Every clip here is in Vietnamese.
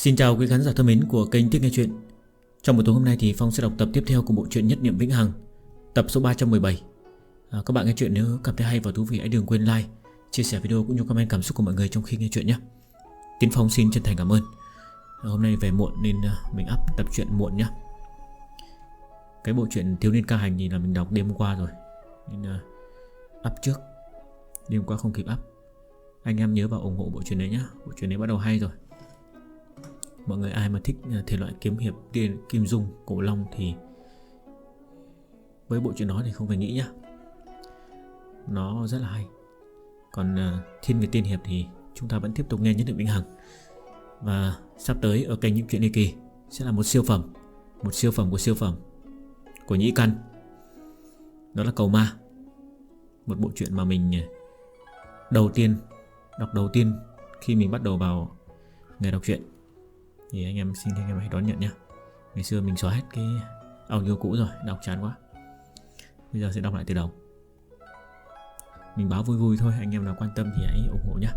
Xin chào quý khán giả thân mến của kênh Thích Nghe Chuyện. Trong buổi tối hôm nay thì Phong sẽ đọc tập tiếp theo của bộ truyện Nhất Niệm Vĩnh Hằng Tập số 317 à, Các bạn nghe chuyện nếu cảm thấy hay và thú vị hãy đừng quên like, chia sẻ video cũng như comment cảm xúc của mọi người trong khi nghe chuyện nhé. Tiến Phong xin chân thành cảm ơn. À, Hôm nay về muộn nên à, mình up tập truyện muộn nhé. Cái bộ truyện Thiếu Niên Ca Hành thì là mình đọc đêm qua rồi Nên uh, up trước. Đêm qua không kịp up. Anh em nhớ vào ủng hộ bộ truyện này nhé. Bộ truyện này bắt đầu hay rồi mọi người ai mà thích à, thể loại kiếm hiệp tiên kim dung, cổ long thì với bộ chuyện đó thì không phải nghĩ nhá. Nó rất là hay. Còn à, thiên về tiên hiệp thì chúng ta vẫn tiếp tục nghe nhất định vĩnh hằng. Và sắp tới ở kênh những chuyện ly kỳ sẽ là một siêu phẩm, một siêu phẩm của siêu phẩm của nhĩ căn. Đó là cầu ma. Một bộ truyện mà mình à, đầu tiên, đọc đầu tiên khi mình bắt đầu vào nghề đọc truyện thì anh em xin anh em hãy đón nhận nhé ngày xưa mình xóa hết cái audio cũ rồi, đọc chán quá. Bây giờ sẽ đọc lại từ đầu. Mình báo vui vui thôi, anh em nào quan tâm thì hãy ủng hộ nhé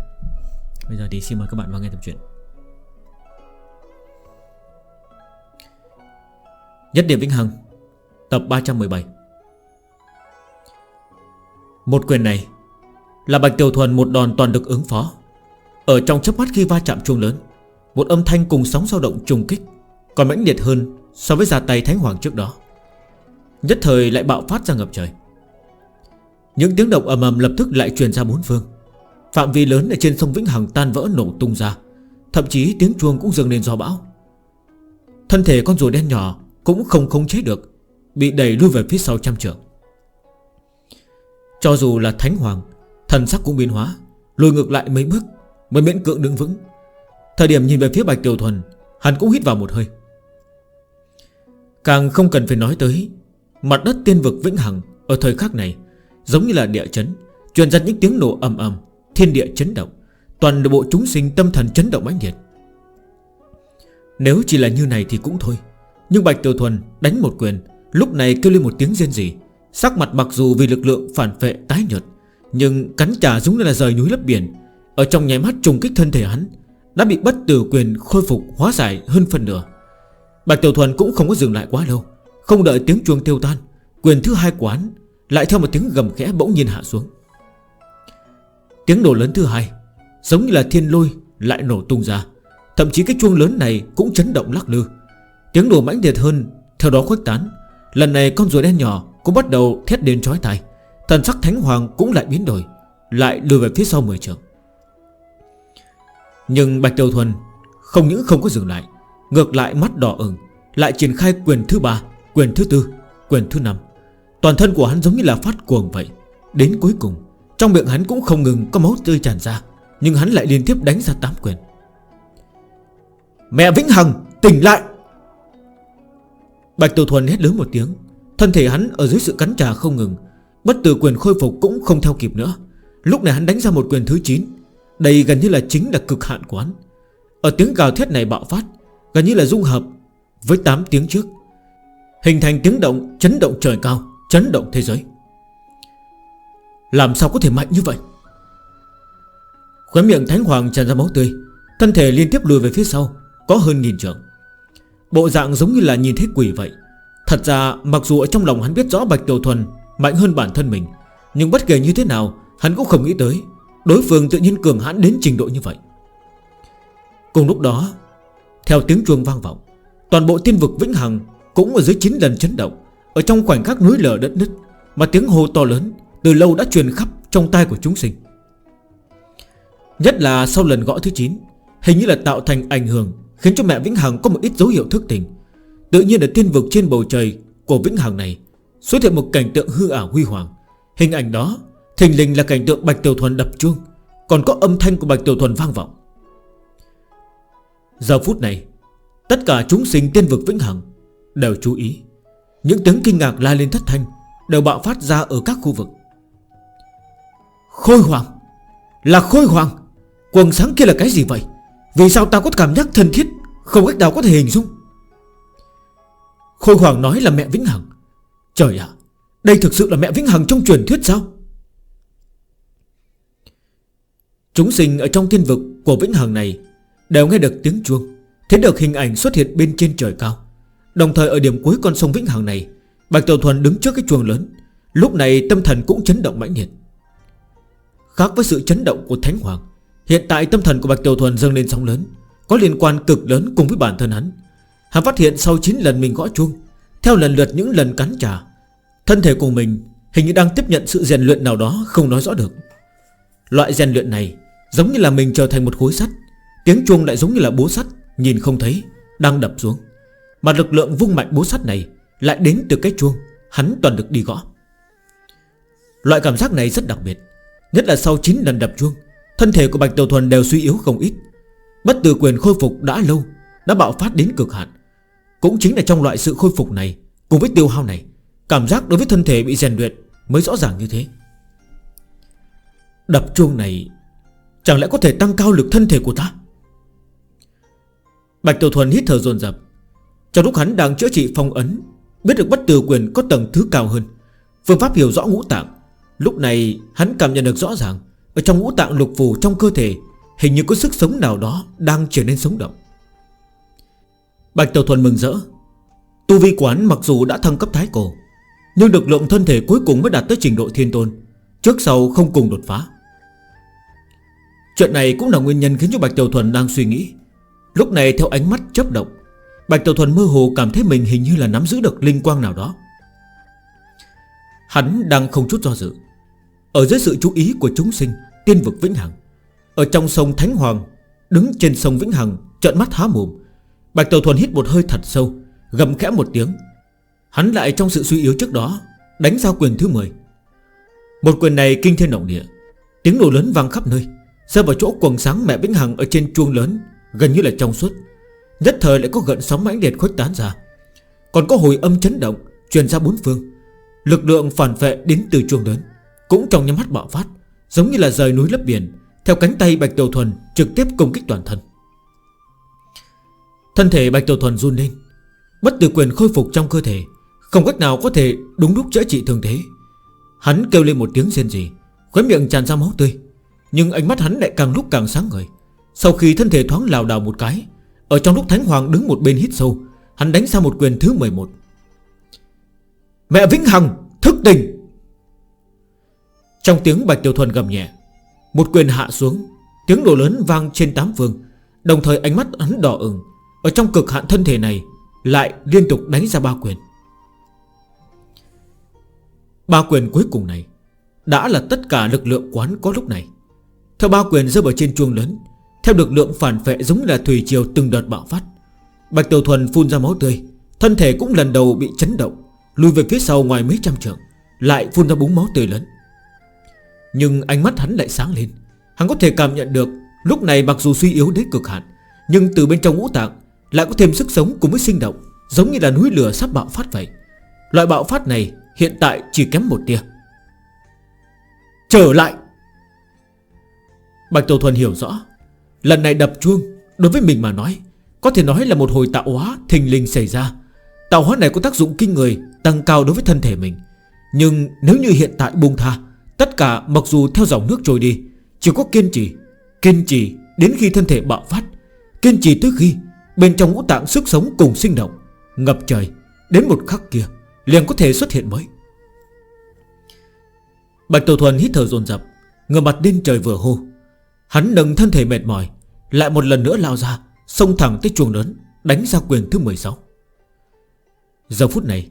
bây giờ thì xin mời các bạn vào nghe tập truyện. Nhất điểm vĩnh hằng, Tập 317 Một quyền này Là Bạch Tiểu Thuần một đòn toàn được ứng phó. Ở trong chớp mắt khi va chạm chuông lớn một âm thanh cùng sóng dao động trùng kích, Còn mãnh liệt hơn so với ra tay Thánh Hoàng trước đó. Nhất thời lại bạo phát ra ngập trời. Những tiếng động ầm ầm lập tức lại truyền ra bốn phương. Phạm vi lớn ở trên sông Vĩnh Hằng tan vỡ nổ tung ra, Thậm chí tiếng chuông cũng dâng lên do bão. Thân thể con rùa đen nhỏ Cũng không khống chế được, Bị đẩy lui về phía sau trăm trượng. Cho dù là thánh hoàng, Thần sắc cũng biến hóa, Lùi ngược lại mấy bước Mới miễn cưỡng đứng vững. Thời điểm nhìn về phía Bạch Tiểu Thuần, Hắn cũng hít vào một hơi. Càng không cần phải nói tới, Mặt đất tiên vực vĩnh hằng Ở thời khắc này Giống như là địa chấn, Truyền ra những tiếng nổ ầm ầm, Thiên địa chấn động, Toàn bộ chúng sinh tâm thần chấn động mãnh nhiệt Nếu chỉ là như này thì cũng thôi, Nhưng Bạch Tiểu Thuần đánh một quyền, Lúc này kêu lên một tiếng riêng gì Sắc mặt mặc dù vì lực lượng phản vệ tái nhợt, Nhưng cắn trả giống như là rời núi lấp biển, Ở trong nháy mắt trùng kích thân thể hắn đã bị bất tử quyền khôi phục hóa giải hơn phần nửa. Bạch Tiểu Thuần cũng không có dừng lại quá lâu, Không đợi tiếng chuông tiêu tan, Quyền thứ hai quán Lại theo một tiếng gầm khẽ bỗng nhiên hạ xuống. Tiếng nổ lớn thứ hai, Giống như là thiên lôi lại nổ tung ra, Thậm chí cái chuông lớn này cũng chấn động lắc lư. Tiếng nổ mãnh liệt hơn, Theo đó khuếch tán, Lần này con rùa đen nhỏ cũng bắt đầu thét đến trói tay Thần sắc thánh hoàng cũng lại biến đổi, Lại lùi về phía sau 10 trường nhưng Bạch Tiêu Thuần Không những không có dừng lại, Ngược lại mắt đỏ ửng, Lại triển khai quyền thứ ba, Quyền thứ tư, Quyền thứ năm. Toàn thân của hắn giống như là phát cuồng vậy. Đến cuối cùng, Trong miệng hắn cũng không ngừng có máu tươi tràn ra, Nhưng hắn lại liên tiếp đánh ra tám quyền. Mẹ Vĩnh Hằng, tỉnh lại! Bạch tiêu Thuần hét lớn một tiếng, Thân thể hắn ở dưới sự cắn trà không ngừng, Bất tử quyền khôi phục cũng không theo kịp nữa. Lúc này hắn đánh ra một quyền thứ 9 đây gần như là chính là cực hạn của hắn Ở tiếng gào thét này bạo phát, Gần như là dung hợp Với 8 tiếng trước, Hình thành tiếng động chấn động trời cao, Chấn động thế giới. Làm sao có thể mạnh như vậy? Khóe miệng Thánh Hoàng tràn ra máu tươi, Thân thể liên tiếp lùi về phía sau, Có hơn nghìn trường. Bộ dạng giống như là nhìn thấy quỷ vậy. Thật ra, mặc dù ở trong lòng hắn biết rõ Bạch Tiểu Thuần Mạnh hơn bản thân mình, Nhưng bất kể như thế nào, Hắn cũng không nghĩ tới Đối phương tự nhiên cường hãn đến trình độ như vậy. Cùng lúc đó, Theo tiếng chuông vang vọng, Toàn bộ thiên vực Vĩnh Hằng Cũng ở dưới 9 lần chấn động, Ở trong khoảnh khắc núi lở đất nứt Mà tiếng hô to lớn Từ lâu đã truyền khắp trong tay của chúng sinh. Nhất là sau lần gõ thứ 9 Hình như là tạo thành ảnh hưởng Khiến cho mẹ Vĩnh Hằng có một ít dấu hiệu thức tỉnh. Tự nhiên ở thiên vực trên bầu trời Của Vĩnh Hằng này Xuất hiện một cảnh tượng hư ảo huy hoàng. Hình ảnh đó Thình lình là cảnh tượng Bạch Tiểu Thuần đập chuông. Còn có âm thanh của Bạch Tiểu Thuần vang vọng. Giờ phút này, Tất cả chúng sinh tiên vực vĩnh hằng Đều chú ý. Những tiếng kinh ngạc la lên thất thanh Đều bạo phát ra ở các khu vực. Khôi hoàng Là khôi hoàng Quần sáng kia là cái gì vậy? Vì sao ta có cảm giác thân thiết, Không cách nào có thể hình dung? Khôi hoàng nói là mẹ Vĩnh Hằng. Trời ạ! Đây thực sự là mẹ Vĩnh Hằng trong truyền thuyết sao? Chúng sinh ở trong thiên vực của Vĩnh Hằng này Đều nghe được tiếng chuông, Thấy được hình ảnh xuất hiện bên trên trời cao. Đồng thời ở điểm cuối con sông Vĩnh Hằng này, Bạch Tiểu Thuần đứng trước cái chuông lớn. Lúc này tâm thần cũng chấn động mãnh liệt. Khác với sự chấn động của Thánh Hoàng, Hiện tại tâm thần của Bạch Tiểu Thuần dâng lên sóng lớn, Có liên quan cực lớn cùng với bản thân hắn. Hắn phát hiện sau 9 lần mình gõ chuông, Theo lần lượt những lần cắn trả, Thân thể của mình hình như đang tiếp nhận sự rèn luyện nào đó không nói rõ được. Loại rèn luyện này Giống như là mình trở thành một khối sắt. Tiếng chuông lại giống như là bố sắt, Nhìn không thấy, Đang đập xuống. Mà lực lượng vung mạnh bố sắt này Lại đến từ cái chuông, Hắn toàn được đi gõ. Loại cảm giác này rất đặc biệt, Nhất là sau 9 lần đập chuông, Thân thể của Bạch Tiểu Thuần đều suy yếu không ít. Bất tử quyền khôi phục đã lâu, Đã bạo phát đến cực hạn. Cũng chính là trong loại sự khôi phục này, Cùng với tiêu hao này, Cảm giác đối với thân thể bị rèn luyện mới rõ ràng như thế. Đập chuông này Chẳng lẽ có thể tăng cao lực thân thể của ta? Bạch Tiểu Thuần hít thở dồn dập. Trong lúc hắn đang chữa trị phong ấn, Biết được bất tử quyền có tầng thứ cao hơn, Phương pháp hiểu rõ ngũ tạng, Lúc này hắn cảm nhận được rõ ràng, Ở trong ngũ tạng lục phù trong cơ thể, Hình như có sức sống nào đó đang trở nên sống động. Bạch Tiểu Thuần mừng rỡ. Tu vi quán mặc dù đã thăng cấp thái cổ, Nhưng lực lượng thân thể cuối cùng mới đạt tới trình độ thiên tôn, Trước sau không cùng đột phá. Chuyện này cũng là nguyên nhân khiến cho Bạch Tiểu Thuần đang suy nghĩ. Lúc này theo ánh mắt chấp động, Bạch Tiểu Thuần mơ hồ cảm thấy mình hình như là nắm giữ được linh quang nào đó. Hắn đang không chút do dự. Ở dưới sự chú ý của chúng sinh, Tiên vực Vĩnh Hằng, Ở trong sông Thánh Hoàng, Đứng trên sông Vĩnh Hằng, trợn mắt há mồm, Bạch Tiểu Thuần hít một hơi thật sâu, Gầm khẽ một tiếng. Hắn lại trong sự suy yếu trước đó, Đánh ra quyền thứ 10 Một quyền này kinh thiên động địa, Tiếng nổ lớn vang khắp nơi. Rơi vào chỗ quần sáng mẹ Vĩnh Hằng Ở trên chuông lớn, gần như là trong suốt. Nhất thời lại có gợn sóng mãnh liệt khuếch tán ra. Còn có hồi âm chấn động, Truyền ra bốn phương. Lực lượng phản vệ đến từ chuông lớn, Cũng trong nhắm mắt bạo phát, Giống như là rời núi lấp biển, Theo cánh tay Bạch Tiểu Thuần trực tiếp công kích toàn thân. Thân thể Bạch Tiểu Thuần run lên, Bất tử quyền khôi phục trong cơ thể, Không cách nào có thể đúng lúc chữa trị thương thế. Hắn kêu lên một tiếng rên gì Khói miệng tràn ra máu tươi. Nhưng ánh mắt hắn lại càng lúc càng sáng ngời. Sau khi thân thể thoáng lào đào một cái, Ở trong lúc Thánh Hoàng đứng một bên hít sâu, Hắn đánh ra một quyền thứ 11 Mẹ Vĩnh Hằng, thức tình. Trong tiếng Bạch Tiểu Thuần gầm nhẹ, Một quyền hạ xuống, Tiếng nổ lớn vang trên tám phương, Đồng thời ánh mắt hắn đỏ ửng. Ở trong cực hạn thân thể này, Lại liên tục đánh ra ba quyền. Ba quyền cuối cùng này, Đã là tất cả lực lượng quán có lúc này. Theo ba quyền rơi vào trên chuông lớn, Theo lực lượng phản vệ giống là thủy triều từng đợt bạo phát. Bạch Tiểu Thuần phun ra máu tươi, Thân thể cũng lần đầu bị chấn động, Lùi về phía sau ngoài mấy trăm trường Lại phun ra búng máu tươi lớn. Nhưng ánh mắt hắn lại sáng lên, Hắn có thể cảm nhận được, Lúc này mặc dù suy yếu đến cực hạn, Nhưng từ bên trong ngũ tạng Lại có thêm sức sống cùng với sinh động, Giống như là núi lửa sắp bạo phát vậy. Loại bạo phát này hiện tại chỉ kém một tia. Trở lại! Bạch Tổ Thuần hiểu rõ. Lần này đập chuông, Đối với mình mà nói, Có thể nói là một hồi tạo hóa thình linh xảy ra. Tạo hóa này có tác dụng kinh người, Tăng cao đối với thân thể mình. Nhưng nếu như hiện tại buông tha, Tất cả mặc dù theo dòng nước trôi đi, Chỉ có kiên trì Kiên trì đến khi thân thể bạo phát, Kiên trì tới khi Bên trong ngũ tạng sức sống cùng sinh động, Ngập trời, Đến một khắc kia, Liền có thể xuất hiện mới. Bạch Tổ Thuần hít thở dồn dập Ngờ mặt lên trời vừa hô. Hắn nâng thân thể mệt mỏi, Lại một lần nữa lao ra, Xông thẳng tới chuồng lớn, Đánh ra quyền thứ 16 Giờ phút này,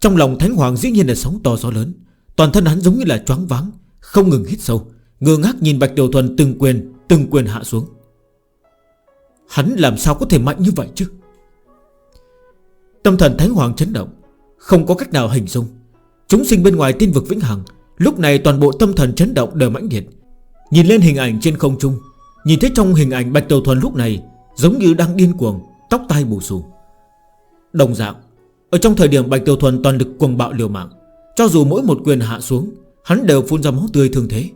Trong lòng Thánh Hoàng dĩ nhiên là sóng to gió lớn, Toàn thân hắn giống như là choáng váng, Không ngừng hít sâu, Ngơ ngác nhìn Bạch Tiểu Thuần từng quyền Từng quyền hạ xuống. Hắn làm sao có thể mạnh như vậy chứ? Tâm thần Thánh Hoàng chấn động, Không có cách nào hình dung. Chúng sinh bên ngoài tiên vực Vĩnh Hằng, Lúc này toàn bộ tâm thần chấn động đều mãnh liệt Nhìn lên hình ảnh trên không trung, Nhìn thấy trong hình ảnh Bạch Tiểu Thuần lúc này Giống như đang điên cuồng, Tóc tai bù xù Đồng dạng, Ở trong thời điểm Bạch Tiểu Thuần toàn lực cuồng bạo liều mạng, Cho dù mỗi một quyền hạ xuống, Hắn đều phun ra máu tươi thương thế.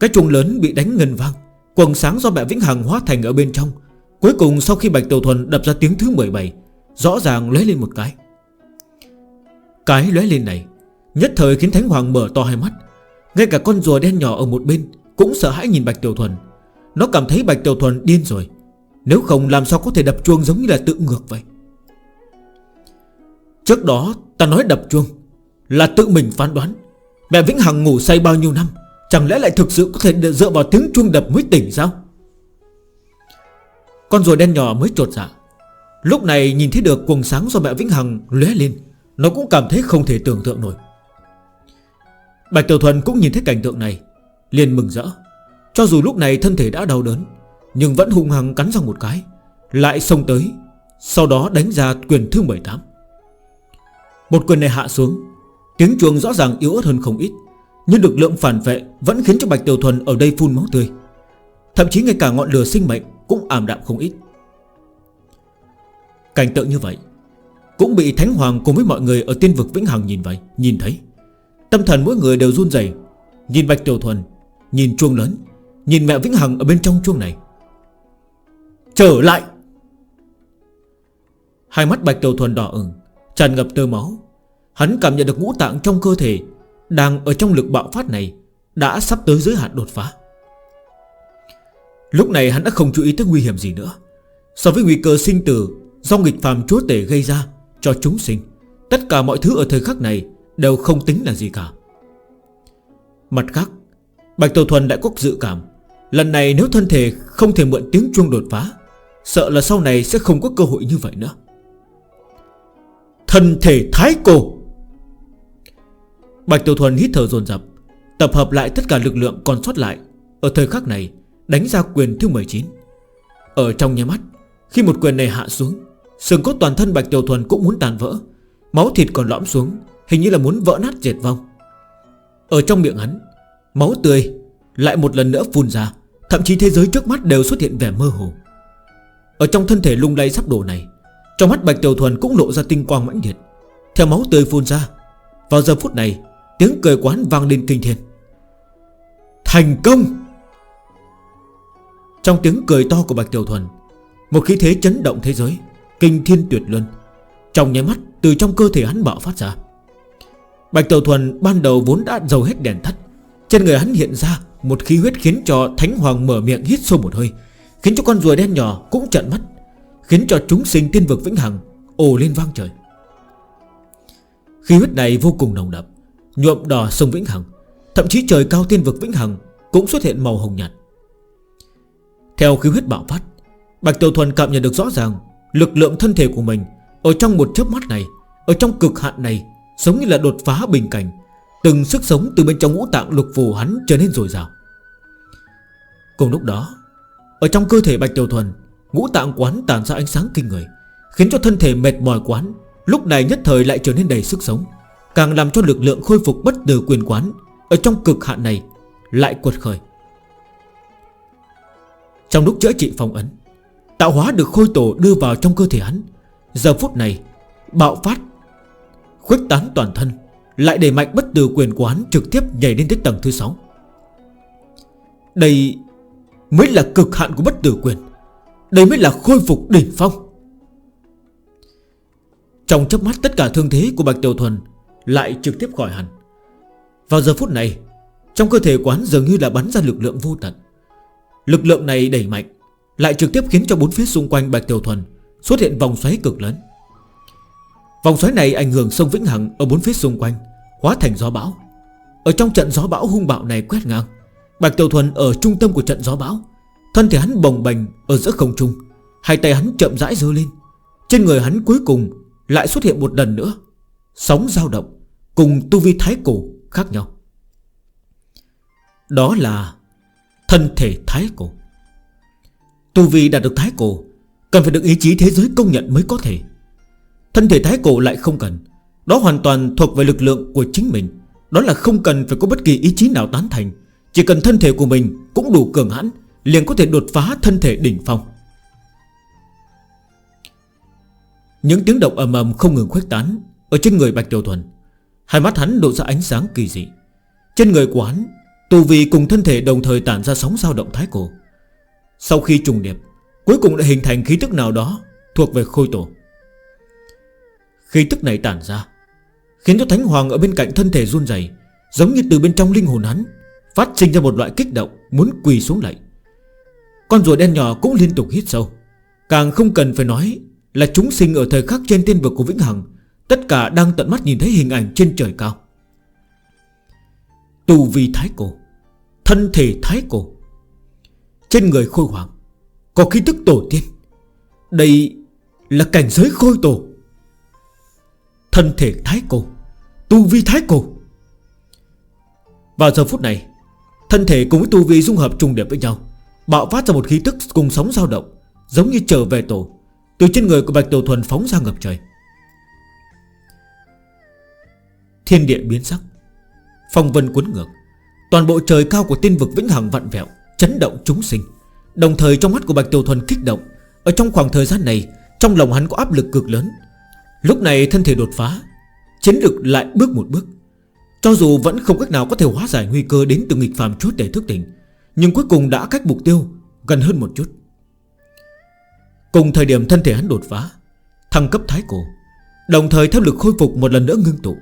Cái trùng lớn bị đánh ngân vang Quần sáng do mẹ Vĩnh Hằng hóa thành ở bên trong. Cuối cùng sau khi Bạch Tiểu Thuần đập ra tiếng thứ 17 Rõ ràng lấy lên một cái. Cái lấy lên này, Nhất thời khiến Thánh Hoàng mở to hai mắt. Ngay cả con rùa đen nhỏ ở một bên cũng sợ hãi nhìn Bạch Tiểu Thuần. Nó cảm thấy Bạch Tiểu Thuần điên rồi. Nếu không, làm sao có thể đập chuông giống như là tự ngược vậy? Trước đó, ta nói đập chuông Là tự mình phán đoán. Mẹ Vĩnh Hằng ngủ say bao nhiêu năm, Chẳng lẽ lại thực sự có thể dựa vào tiếng chuông đập mới tỉnh sao? Con rùa đen nhỏ mới trột dạ. Lúc này nhìn thấy được cuồng sáng do mẹ Vĩnh Hằng lóe lên, Nó cũng cảm thấy không thể tưởng tượng nổi. Bạch Tiểu Thuần cũng nhìn thấy cảnh tượng này liền mừng rỡ. Cho dù lúc này thân thể đã đau đớn, Nhưng vẫn hung hăng cắn ra một cái, Lại xông tới, Sau đó đánh ra quyền thứ 18 Một quyền này hạ xuống, Tiếng chuông rõ ràng yếu ớt hơn không ít, Nhưng lực lượng phản vệ Vẫn khiến cho Bạch Tiểu Thuần ở đây phun máu tươi. Thậm chí ngay cả ngọn lửa sinh mệnh Cũng ảm đạm không ít. Cảnh tượng như vậy, Cũng bị Thánh Hoàng cùng với mọi người Ở tiên vực Vĩnh Hằng nhìn vậy, Nhìn thấy. Tâm thần mỗi người đều run dày Nhìn Bạch Tiểu Thuần Nhìn chuông lớn, Nhìn mẹ Vĩnh Hằng ở bên trong chuông này. Trở lại! Hai mắt Bạch Đầu Thuần đỏ ửng, Tràn ngập tơ máu. Hắn cảm nhận được ngũ tạng trong cơ thể Đang ở trong lực bạo phát này Đã sắp tới giới hạn đột phá. Lúc này hắn đã không chú ý tới nguy hiểm gì nữa. So với nguy cơ sinh tử Do nghịch phàm chúa tể gây ra Cho chúng sinh, Tất cả mọi thứ ở thời khắc này Đều không tính là gì cả. Mặt khác Bạch Tiểu Thuần lại có dự cảm. Lần này nếu thân thể không thể mượn tiếng chuông đột phá, Sợ là sau này sẽ không có cơ hội như vậy nữa. Thân thể thái cổ. Bạch Tiểu Thuần hít thở dồn dập, Tập hợp lại tất cả lực lượng còn sót lại. Ở thời khắc này, đánh ra quyền thứ 19 Ở trong nhà mắt, Khi một quyền này hạ xuống sừng cốt toàn thân Bạch Tiểu Thuần cũng muốn tàn vỡ. Máu thịt còn lõm xuống, Hình như là muốn vỡ nát diệt vong. Ở trong miệng hắn Máu tươi lại một lần nữa phun ra, Thậm chí thế giới trước mắt đều xuất hiện vẻ mơ hồ. Ở trong thân thể lung lay sắp đổ này, Trong mắt Bạch Tiểu Thuần cũng lộ ra tinh quang mãnh liệt. Theo máu tươi phun ra, Vào giờ phút này, Tiếng cười quán vang lên kinh thiên. Thành công! Trong tiếng cười to của Bạch Tiểu Thuần, Một khí thế chấn động thế giới, Kinh thiên tuyệt luân, Trong nháy mắt từ trong cơ thể hắn bạo phát ra. Bạch Tiểu Thuần ban đầu vốn đã dầu hết đèn thắt trên người hắn hiện ra một khí huyết khiến cho Thánh Hoàng mở miệng hít sâu một hơi, Khiến cho con rùa đen nhỏ cũng trận mắt, Khiến cho chúng sinh tiên vực vĩnh hằng Ồ lên vang trời. Khí huyết này vô cùng nồng đậm, Nhuộm đỏ sông vĩnh hằng, Thậm chí trời cao tiên vực vĩnh hằng Cũng xuất hiện màu hồng nhạt. Theo khí huyết bạo phát, Bạch Tiểu Thuần cảm nhận được rõ ràng Lực lượng thân thể của mình Ở trong một chớp mắt này, Ở trong cực hạn này, Giống như là đột phá bình cảnh Từng sức sống từ bên trong ngũ tạng lục phù hắn trở nên dồi dào Cùng lúc đó, Ở trong cơ thể Bạch Tiểu Thuần, Ngũ tạng quán tàn ra ánh sáng kinh người, Khiến cho thân thể mệt mỏi quán Lúc này nhất thời lại trở nên đầy sức sống, Càng làm cho lực lượng khôi phục bất tử quyền quán Ở trong cực hạn này Lại quật khởi. Trong lúc chữa trị phong ấn, Tạo hóa được khôi tổ đưa vào trong cơ thể hắn, Giờ phút này Bạo phát, Khuếch tán toàn thân. Lại đẩy mạnh bất tử quyền của hắn trực tiếp nhảy lên tới tầng thứ 6 Đây mới là cực hạn của bất tử quyền. Đây mới là khôi phục đỉnh phong. Trong chấp mắt, tất cả thương thế của Bạch Tiểu Thuần Lại trực tiếp khỏi hẳn. Vào giờ phút này, Trong cơ thể quán dường như là bắn ra lực lượng vô tận. Lực lượng này đẩy mạnh, Lại trực tiếp khiến cho bốn phía xung quanh Bạch Tiểu Thuần Xuất hiện vòng xoáy cực lớn. Vòng xoáy này ảnh hưởng sông Vĩnh Hằng Ở bốn phía xung quanh, Hóa thành gió bão. Ở trong trận gió bão hung bạo này quét ngang, Bạch Tiểu Thuần ở trung tâm của trận gió bão, Thân thể hắn bồng bềnh ở giữa không trung, Hai tay hắn chậm rãi giơ lên, Trên người hắn cuối cùng Lại xuất hiện một lần nữa, Sóng dao động cùng tu vi thái cổ khác nhau. Đó là Thân thể thái cổ. Tu vi đạt được thái cổ, Cần phải được ý chí thế giới công nhận mới có thể. Thân thể thái cổ lại không cần. Đó hoàn toàn thuộc về lực lượng của chính mình. Đó là không cần phải có bất kỳ ý chí nào tán thành. Chỉ cần thân thể của mình cũng đủ cường hãn, Liền có thể đột phá thân thể đỉnh phong. Những tiếng động ầm ầm không ngừng khuếch tán Ở trên người Bạch Tiểu Thuần. Hai mắt hắn lộ ra ánh sáng kỳ dị. Trên người của hắn, Tù vị cùng thân thể đồng thời tản ra sóng dao động thái cổ. Sau khi trùng điệp, Cuối cùng đã hình thành khí tức nào đó Thuộc về khôi tổ. Khi tức này tản ra, Khiến cho Thánh Hoàng ở bên cạnh thân thể run dày Giống như từ bên trong linh hồn hắn, Phát sinh ra một loại kích động Muốn quỳ xuống lạy Con rùa đen nhỏ cũng liên tục hít sâu. Càng không cần phải nói Là chúng sinh ở thời khắc trên tiên vực của Vĩnh Hằng, Tất cả đang tận mắt nhìn thấy hình ảnh trên trời cao. Tù vi thái cổ, Thân thể thái cổ, Trên người khôi hoàng Có khí tức tổ tiên. Đây là cảnh giới khôi tổ. Thân thể thái cổ, Tu vi thái cổ. Vào giờ phút này, Thân thể cùng với tu vi dung hợp trùng điểm với nhau, Bạo phát ra một khí tức cùng sóng dao động, Giống như trở về tổ, Từ trên người của Bạch Tổ Thuần phóng ra ngập trời. Thiên địa biến sắc, Phong vân cuốn ngược, Toàn bộ trời cao của tiên vực vĩnh hằng vặn vẹo, Chấn động chúng sinh. Đồng thời trong mắt của Bạch tổ Thuần kích động, Ở trong khoảng thời gian này, Trong lòng hắn có áp lực cực lớn Lúc này thân thể đột phá, Chiến lực lại bước một bước. Cho dù vẫn không cách nào có thể hóa giải nguy cơ Đến từ nghịch phàm chút để thức tỉnh, Nhưng cuối cùng đã cách mục tiêu gần hơn một chút. Cùng thời điểm thân thể hắn đột phá, Thăng cấp thái cổ, Đồng thời theo lực khôi phục một lần nữa ngưng tụ,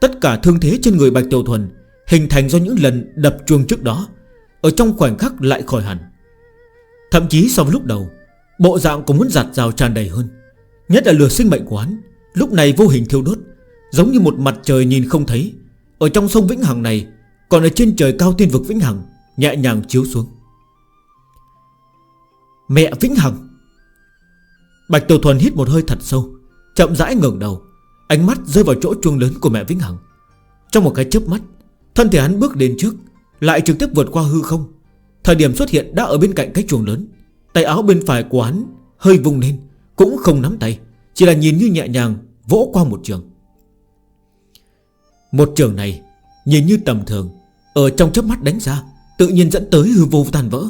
Tất cả thương thế trên người Bạch Tiểu Thuần Hình thành do những lần đập chuông trước đó, Ở trong khoảnh khắc lại khỏi hẳn. Thậm chí so với lúc đầu, Bộ dạng cũng muốn giặt rào tràn đầy hơn, Nhất là lừa sinh mệnh của hắn Lúc này vô hình thiêu đốt, Giống như một mặt trời nhìn không thấy. Ở trong sông Vĩnh Hằng này, Còn ở trên trời cao tiên vực Vĩnh Hằng, Nhẹ nhàng chiếu xuống. Mẹ Vĩnh Hằng! Bạch Tiểu Thuần hít một hơi thật sâu, Chậm rãi ngẩng đầu, Ánh mắt rơi vào chỗ chuông lớn của mẹ Vĩnh Hằng. Trong một cái chớp mắt, Thân thể hắn bước đến trước, Lại trực tiếp vượt qua hư không. Thời điểm xuất hiện đã ở bên cạnh cái chuồng lớn, Tay áo bên phải của hắn hơi vùng lên, Cũng không nắm tay, Chỉ là nhìn như nhẹ nhàng Vỗ qua một trường. Một trường này Nhìn như tầm thường, Ở trong chớp mắt đánh ra Tự nhiên dẫn tới hư vô tan vỡ.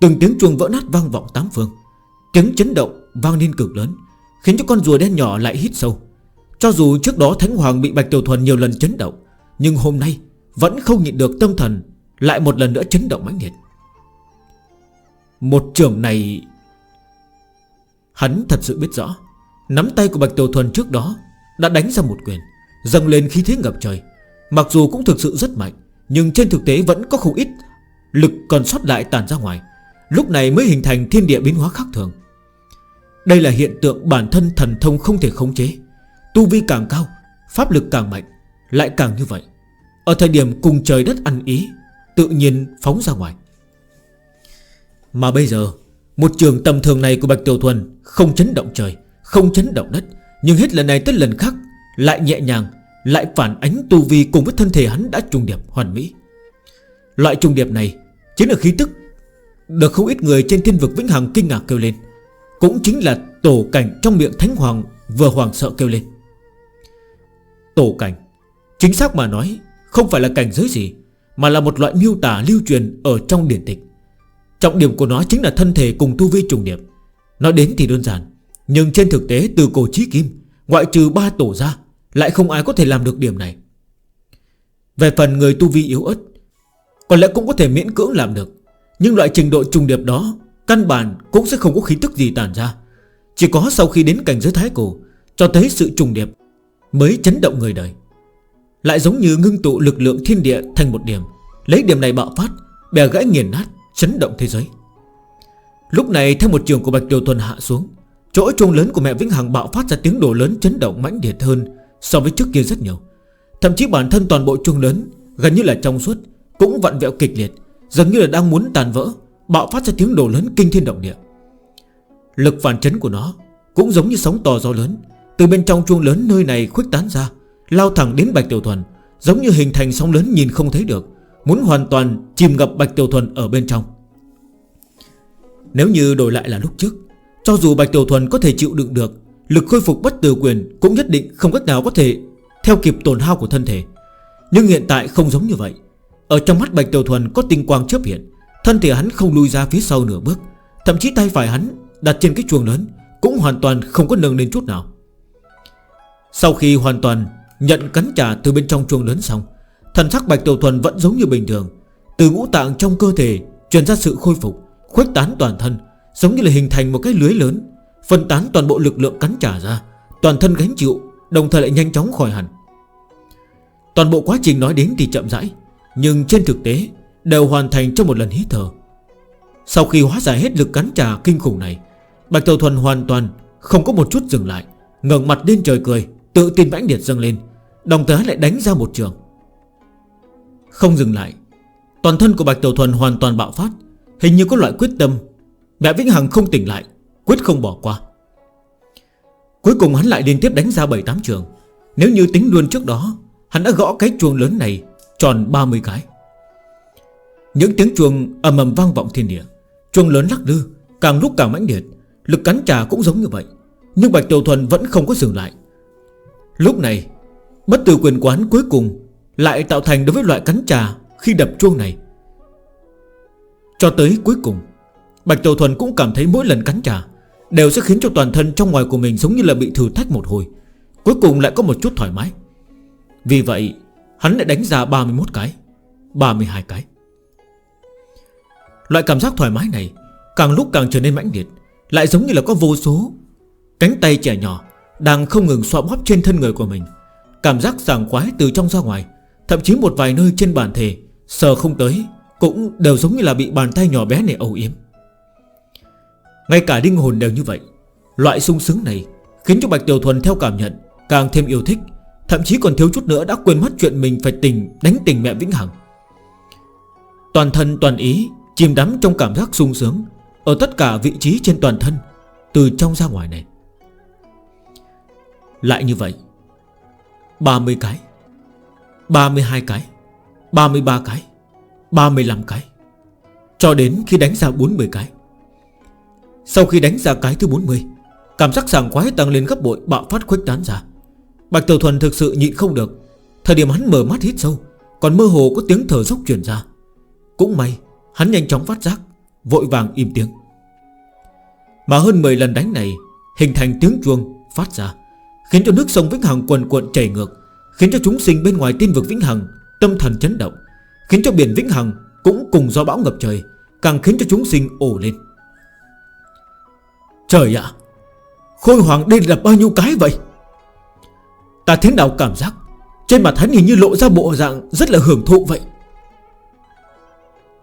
Từng tiếng chuông vỡ nát vang vọng tám phương. Tiếng chấn động vang lên cực lớn, Khiến cho con rùa đen nhỏ lại hít sâu. Cho dù trước đó Thánh Hoàng bị Bạch Tiểu Thuần nhiều lần chấn động, Nhưng hôm nay Vẫn không nhịn được tâm thần Lại một lần nữa chấn động mãnh liệt. Một trường này, Hắn thật sự biết rõ. Nắm tay của Bạch Tiểu Thuần trước đó, Đã đánh ra một quyền, Dâng lên khí thế ngập trời. Mặc dù cũng thực sự rất mạnh, Nhưng trên thực tế vẫn có không ít Lực còn sót lại tàn ra ngoài, Lúc này mới hình thành thiên địa biến hóa khác thường. Đây là hiện tượng bản thân thần thông không thể khống chế. Tu vi càng cao, Pháp lực càng mạnh, Lại càng như vậy. Ở thời điểm cùng trời đất ăn ý, Tự nhiên phóng ra ngoài. Mà bây giờ, Một trường tầm thường này của Bạch Tiểu Thuần Không chấn động trời không chấn động đất. Nhưng hết lần này tới lần khác, Lại nhẹ nhàng, Lại phản ánh tu vi cùng với thân thể hắn đã trùng điệp hoàn mỹ. Loại trùng điệp này Chính là khí tức Được không ít người trên thiên vực Vĩnh Hằng kinh ngạc kêu lên. Cũng chính là tổ cảnh trong miệng Thánh Hoàng Vừa hoàng sợ kêu lên. Tổ cảnh, Chính xác mà nói, Không phải là cảnh giới gì, Mà là một loại miêu tả lưu truyền ở trong điển tịch. Trọng điểm của nó chính là thân thể cùng tu vi trùng điệp. Nói đến thì đơn giản nhưng trên thực tế, từ cổ trí kim, Ngoại trừ ba tổ ra, Lại không ai có thể làm được điểm này. Về phần người tu vi yếu ớt, Có lẽ cũng có thể miễn cưỡng làm được. Nhưng loại trình độ trùng điệp đó, Căn bản cũng sẽ không có khí tức gì tản ra. Chỉ có sau khi đến cảnh giới thái cổ, Cho thấy sự trùng điệp Mới chấn động người đời. Lại giống như ngưng tụ lực lượng thiên địa thành một điểm, Lấy điểm này bạo phát, Bè gãy nghiền nát, chấn động thế giới. Lúc này, theo một trường của Bạch Tiểu Thuần hạ xuống Chỗ trông lớn của mẹ Vĩnh Hằng bạo phát ra tiếng đổ lớn chấn động mãnh liệt hơn So với trước kia rất nhiều. Thậm chí bản thân toàn bộ chuông lớn, Gần như là trong suốt, Cũng vặn vẹo kịch liệt, Dường như là đang muốn tàn vỡ, Bạo phát ra tiếng đổ lớn kinh thiên động địa. Lực phản chấn của nó Cũng giống như sóng to gió lớn, Từ bên trong chuông lớn nơi này khuếch tán ra, Lao thẳng đến Bạch Tiểu Thuần, Giống như hình thành sóng lớn nhìn không thấy được, Muốn hoàn toàn chìm ngập Bạch Tiểu Thuần ở bên trong. Nếu như đổi lại là lúc trước cho dù Bạch Tiểu Thuần có thể chịu đựng được, Lực khôi phục bất tử quyền Cũng nhất định không cách nào có thể Theo kịp tổn hao của thân thể. Nhưng hiện tại không giống như vậy. Ở trong mắt Bạch Tiểu Thuần có tinh quang chớp hiện, Thân thể hắn không lùi ra phía sau nửa bước, Thậm chí tay phải hắn đặt trên cái chuông lớn Cũng hoàn toàn không có nâng lên chút nào. Sau khi hoàn toàn nhận cắn trả từ bên trong chuông lớn xong, Thần sắc Bạch Tiểu Thuần vẫn giống như bình thường, Từ ngũ tạng trong cơ thể Truyền ra sự khôi phục, Khuếch tán toàn thân Giống như là hình thành một cái lưới lớn, Phân tán toàn bộ lực lượng cắn trả ra, Toàn thân gánh chịu, Đồng thời lại nhanh chóng khỏi hẳn. Toàn bộ quá trình nói đến thì chậm rãi, Nhưng trên thực tế Đều hoàn thành trong một lần hít thở. Sau khi hóa giải hết lực cắn trả kinh khủng này, Bạch Tàu Thuần hoàn toàn Không có một chút dừng lại, ngẩng mặt lên trời cười, Tự tin mãnh liệt dâng lên, Đồng thời lại đánh ra một trường. Không dừng lại, Toàn thân của Bạch Tiểu Thuần hoàn toàn bạo phát, Hình như có loại quyết tâm Mẹ Vĩnh Hằng không tỉnh lại, Quyết không bỏ qua. Cuối cùng hắn lại liên tiếp đánh ra 7-8 trường. Nếu như tính luôn trước đó, Hắn đã gõ cái chuông lớn này Tròn 30 cái. Những tiếng chuông ầm ầm vang vọng thiên địa. Chuông lớn lắc lư, Càng lúc càng mãnh liệt. Lực cắn trà cũng giống như vậy, Nhưng Bạch Tiểu Thuần vẫn không có dừng lại. Lúc này, Bất tử quyền quán cuối cùng Lại tạo thành đối với loại cắn trà Khi đập chuông này. Cho tới cuối cùng Bạch Tiểu Thuần cũng cảm thấy mỗi lần cắn trà Đều sẽ khiến cho toàn thân trong ngoài của mình Giống như là bị thử thách một hồi, Cuối cùng lại có một chút thoải mái. Vì vậy, hắn lại đánh ra 31 cái 32 cái. Loại cảm giác thoải mái này Càng lúc càng trở nên mãnh liệt, Lại giống như là có vô số Cánh tay trẻ nhỏ Đang không ngừng xoa bóp trên thân người của mình. Cảm giác sảng quái từ trong ra ngoài, Thậm chí một vài nơi trên bản thể, Sờ không tới, Cũng đều giống như là bị bàn tay nhỏ bé này âu yếm. Ngay cả linh hồn đều như vậy. Loại sung sướng này Khiến cho Bạch Tiểu Thuần theo cảm nhận Càng thêm yêu thích, Thậm chí còn thiếu chút nữa đã quên mất chuyện mình phải tình, Đánh tình mẹ Vĩnh Hằng. Toàn thân, toàn ý, Chìm đắm trong cảm giác sung sướng Ở tất cả vị trí trên toàn thân, Từ trong ra ngoài này. Lại như vậy 30 cái 32 cái 33 cái 35 cái, Cho đến khi đánh ra 40 cái sau khi đánh ra cái thứ 40 Cảm giác sảng quái tăng lên gấp bội bạo phát khuếch tán ra. Bạch Tiểu Thuần thực sự nhịn không được. Thời điểm hắn mở mắt hít sâu, Còn mơ hồ có tiếng thở dốc chuyển ra. Cũng may, hắn nhanh chóng phát giác, Vội vàng im tiếng. Mà hơn 10 lần đánh này, Hình thành tiếng chuông phát ra, Khiến cho nước sông Vĩnh Hằng quần cuộn chảy ngược, Khiến cho chúng sinh bên ngoài tiên vực Vĩnh Hằng Tâm thần chấn động, Khiến cho biển Vĩnh Hằng cũng cùng do bão ngập trời, Càng khiến cho chúng sinh ổ lên. Trời ạ, Khôi hoàng đây là bao nhiêu cái vậy? Ta thế nào cảm giác Trên mặt hắn hình như lộ ra bộ dạng Rất là hưởng thụ vậy?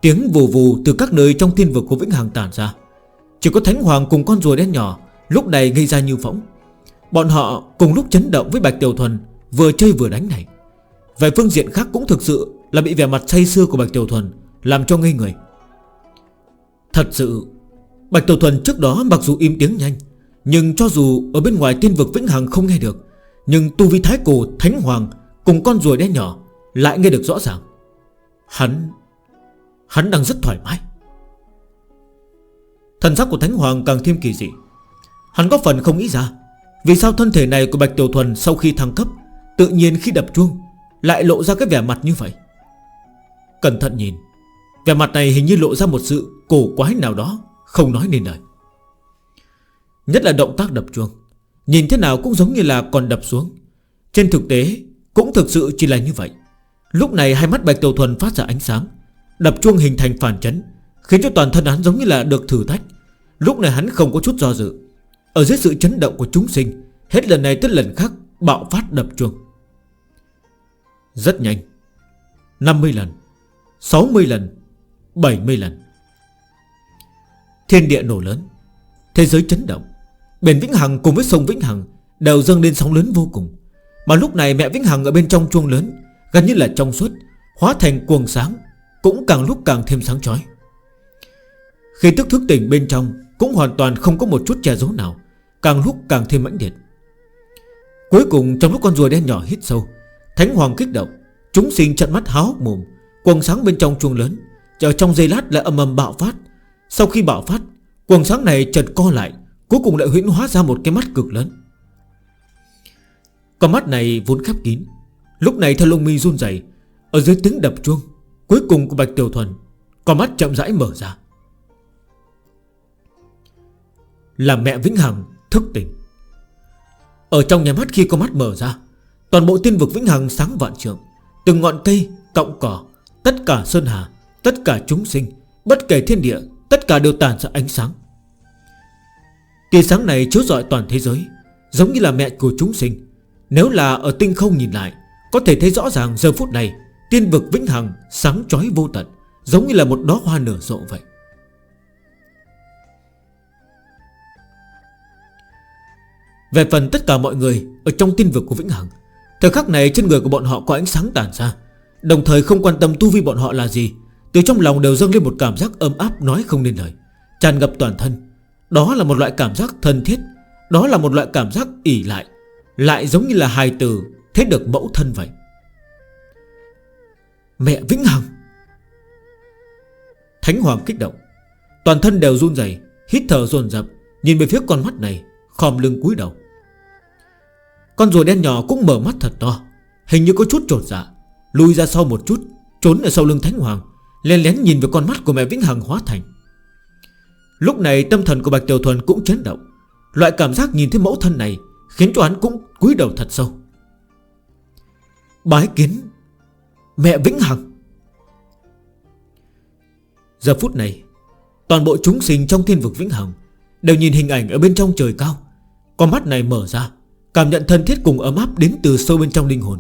Tiếng vù vù từ các nơi trong thiên vực của Vĩnh Hằng tản ra. Chỉ có Thánh Hoàng cùng con rùa đen nhỏ Lúc này gây ra như phóng. Bọn họ cùng lúc chấn động với Bạch Tiểu Thuần Vừa chơi vừa đánh này. Về phương diện khác cũng thực sự Là bị vẻ mặt say xưa của Bạch Tiểu Thuần Làm cho ngây người. Thật sự Bạch Tiểu Thuần trước đó mặc dù im tiếng nhanh, Nhưng cho dù ở bên ngoài tiên vực Vĩnh Hằng không nghe được, Nhưng tu vi thái cổ, Thánh Hoàng Cùng con ruồi đen nhỏ Lại nghe được rõ ràng. Hắn Hắn đang rất thoải mái. Thần sắc của Thánh Hoàng càng thêm kỳ dị. Hắn có phần không nghĩ ra Vì sao thân thể này của Bạch Tiểu Thuần Sau khi thăng cấp, Tự nhiên khi đập chuông Lại lộ ra cái vẻ mặt như vậy. Cẩn thận nhìn, Vẻ mặt này hình như lộ ra một sự cổ quái nào đó. Không nói nên lời. Nhất là động tác đập chuông, Nhìn thế nào cũng giống như là còn đập xuống. Trên thực tế, cũng thực sự chỉ là như vậy. Lúc này hai mắt Bạch Tiểu Thuần phát ra ánh sáng, Đập chuông hình thành phản chấn, Khiến cho toàn thân hắn giống như là được thử thách. Lúc này hắn không có chút do dự. Ở dưới sự chấn động của chúng sinh, Hết lần này tới lần khác bạo phát đập chuông. Rất nhanh. 50 lần 60 lần 70 lần. Thiên địa nổ lớn, Thế giới chấn động. Biển Vĩnh Hằng cùng với sông Vĩnh Hằng Đều dâng lên sóng lớn vô cùng. Mà lúc này mẹ Vĩnh Hằng ở bên trong chuông lớn, Gần như là trong suốt, Hóa thành cuồng sáng, Cũng càng lúc càng thêm sáng chói. Khi tức thức tỉnh bên trong, Cũng hoàn toàn không có một chút che giấu nào, Càng lúc càng thêm mãnh liệt. Cuối cùng, trong lúc con rùa đen nhỏ hít sâu, Thánh Hoàng kích động, Chúng sinh trận mắt háo mồm Quần sáng bên trong chuông lớn, Chờ trong giây lát lại âm âm bạo phát sau khi bạo phát Quần sáng này chợt co lại Cuối cùng lại huyễn hóa ra một cái mắt cực lớn. Con mắt này vốn khép kín. Lúc này theo lông mi run dày Ở dưới tiếng đập chuông Cuối cùng của Bạch Tiểu Thuần Con mắt chậm rãi mở ra. Là mẹ Vĩnh Hằng thức tỉnh. Ở trong nhà mắt khi con mắt mở ra Toàn bộ tiên vực Vĩnh Hằng sáng vạn trường Từng ngọn cây, cọng cỏ Tất cả sơn hà, tất cả chúng sinh Bất kể thiên địa Tất cả đều tản ra ánh sáng. Tia sáng này chiếu rọi toàn thế giới, Giống như là mẹ của chúng sinh. Nếu là ở tinh không nhìn lại, Có thể thấy rõ ràng giờ phút này, Tiên vực vĩnh hằng, sáng chói vô tận, Giống như là một đóa hoa nở rộ vậy. Về phần tất cả mọi người Ở trong tiên vực của Vĩnh Hằng, Thời khắc này trên người của bọn họ có ánh sáng tản ra, Đồng thời không quan tâm tu vi bọn họ là gì từ trong lòng đều dâng lên một cảm giác ấm áp nói không nên lời, Tràn ngập toàn thân. Đó là một loại cảm giác thân thiết, Đó là một loại cảm giác ỉ lại Lại giống như là hài từ Thế được mẫu thân vậy. Mẹ Vĩnh Hằng. Thánh Hoàng kích động, Toàn thân đều run dày Hít thở dồn dập, Nhìn về phía con mắt này Khòm lưng cúi đầu. Con rùa đen nhỏ cũng mở mắt thật to, Hình như có chút trột dạ Lùi ra sau một chút, Trốn ở sau lưng Thánh Hoàng lên lén nhìn vào con mắt của mẹ Vĩnh Hằng hóa thành. Lúc này tâm thần của Bạch Tiểu Thuần cũng chấn động. Loại cảm giác nhìn thấy mẫu thân này Khiến cho hắn cũng cúi đầu thật sâu. Bái kiến Mẹ Vĩnh Hằng. Giờ phút này, Toàn bộ chúng sinh trong thiên vực Vĩnh Hằng Đều nhìn hình ảnh ở bên trong trời cao. Con mắt này mở ra, Cảm nhận thân thiết cùng ấm áp đến từ sâu bên trong linh hồn,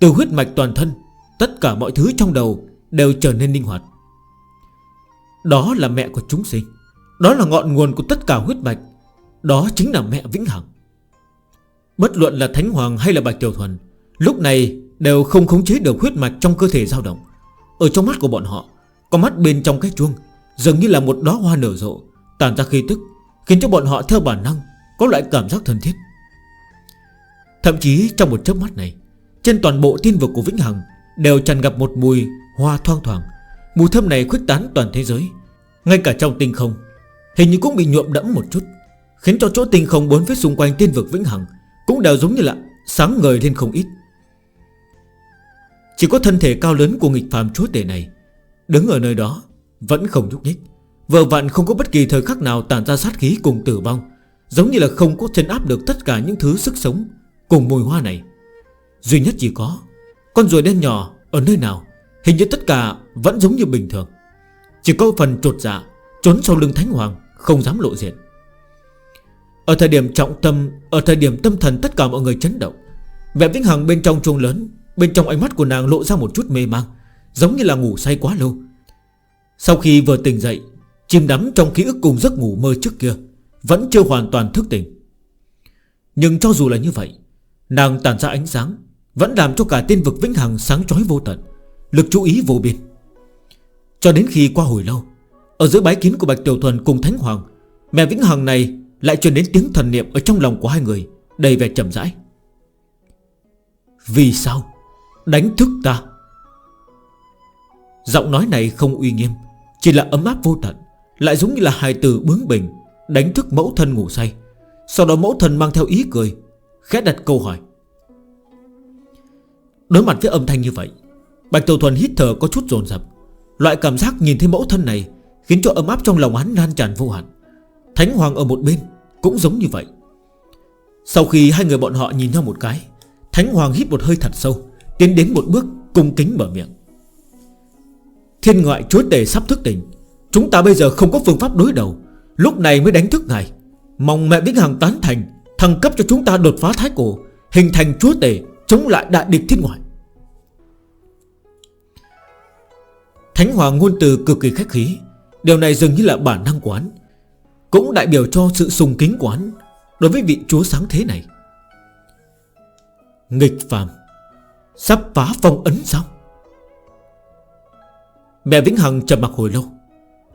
Từ huyết mạch toàn thân, Tất cả mọi thứ trong đầu Đều trở nên linh hoạt. Đó là mẹ của chúng sinh. Đó là ngọn nguồn của tất cả huyết mạch. Đó chính là mẹ vĩnh hằng. Bất luận là Thánh Hoàng hay là Bạch Tiểu Thuần, Lúc này đều không khống chế được huyết mạch trong cơ thể dao động. Ở trong mắt của bọn họ, Có mắt bên trong cái chuông, Dường như là một đóa hoa nở rộ Tàn ra khí tức, Khiến cho bọn họ theo bản năng Có loại cảm giác thân thiết. Thậm chí trong một chớp mắt này, Trên toàn bộ thiên vực của Vĩnh Hằng Đều tràn gặp một mùi Hoa thoang thoảng Mùi thơm này khuếch tán toàn thế giới. Ngay cả trong tinh không, Hình như cũng bị nhuộm đẫm một chút, Khiến cho chỗ tinh không bốn phía xung quanh tiên vực vĩnh hằng Cũng đều giống như là sáng ngời lên không ít. Chỉ có thân thể cao lớn của nghịch phàm chúa tể này Đứng ở nơi đó Vẫn không nhúc nhích. Vợ vặn không có bất kỳ thời khắc nào tản ra sát khí cùng tử vong, Giống như là không có chân áp được tất cả những thứ sức sống Cùng mùi hoa này. Duy nhất chỉ có Con ruồi đen nhỏ ở nơi nào Hình như tất cả vẫn giống như bình thường. Chỉ có phần trột dạ Trốn sau lưng Thánh Hoàng, Không dám lộ diện. Ở thời điểm trọng tâm, Ở thời điểm tâm thần tất cả mọi người chấn động, Vẻ Vĩnh Hằng bên trong trông lớn, Bên trong ánh mắt của nàng lộ ra một chút mê mang, Giống như là ngủ say quá lâu. Sau khi vừa tỉnh dậy, Chìm đắm trong ký ức cùng giấc ngủ mơ trước kia, Vẫn chưa hoàn toàn thức tỉnh. Nhưng cho dù là như vậy, Nàng tản ra ánh sáng, Vẫn làm cho cả tiên vực Vĩnh Hằng sáng chói vô tận. Lực chú ý vô biên. Cho đến khi qua hồi lâu, Ở dưới bái kín của Bạch Tiểu Thuần cùng Thánh Hoàng, Mẹ Vĩnh Hằng này lại truyền đến tiếng thần niệm Ở trong lòng của hai người, Đầy vẻ chậm rãi. Vì sao? Đánh thức ta. Giọng nói này không uy nghiêm, Chỉ là ấm áp vô tận, Lại giống như là hai từ bướng bình Đánh thức mẫu thân ngủ say. Sau đó mẫu thân mang theo ý cười, Khẽ đặt câu hỏi. Đối mặt với âm thanh như vậy Bạch Tiểu Thuần hít thở có chút dồn dập. Loại cảm giác nhìn thấy mẫu thân này Khiến cho ấm áp trong lòng hắn lan tràn vô hạn. Thánh Hoàng ở một bên Cũng giống như vậy. Sau khi hai người bọn họ nhìn nhau một cái, Thánh Hoàng hít một hơi thật sâu, Tiến đến một bước cung kính mở miệng. Thiên ngoại chúa tể sắp thức tỉnh, Chúng ta bây giờ không có phương pháp đối đầu, Lúc này mới đánh thức ngài. Mong mẹ Vĩnh Hằng tán thành, Thăng cấp cho chúng ta đột phá thái cổ, Hình thành chúa tể, chống lại đại địch thiên ngoại. Thánh Hoàng ngôn từ cực kỳ khách khí. Điều này dường như là bản năng quán Cũng đại biểu cho sự sùng kính quán Đối với vị chúa sáng thế này. Nghịch phàm, Sắp phá phong ấn xong Mẹ Vĩnh Hằng trầm mặc hồi lâu.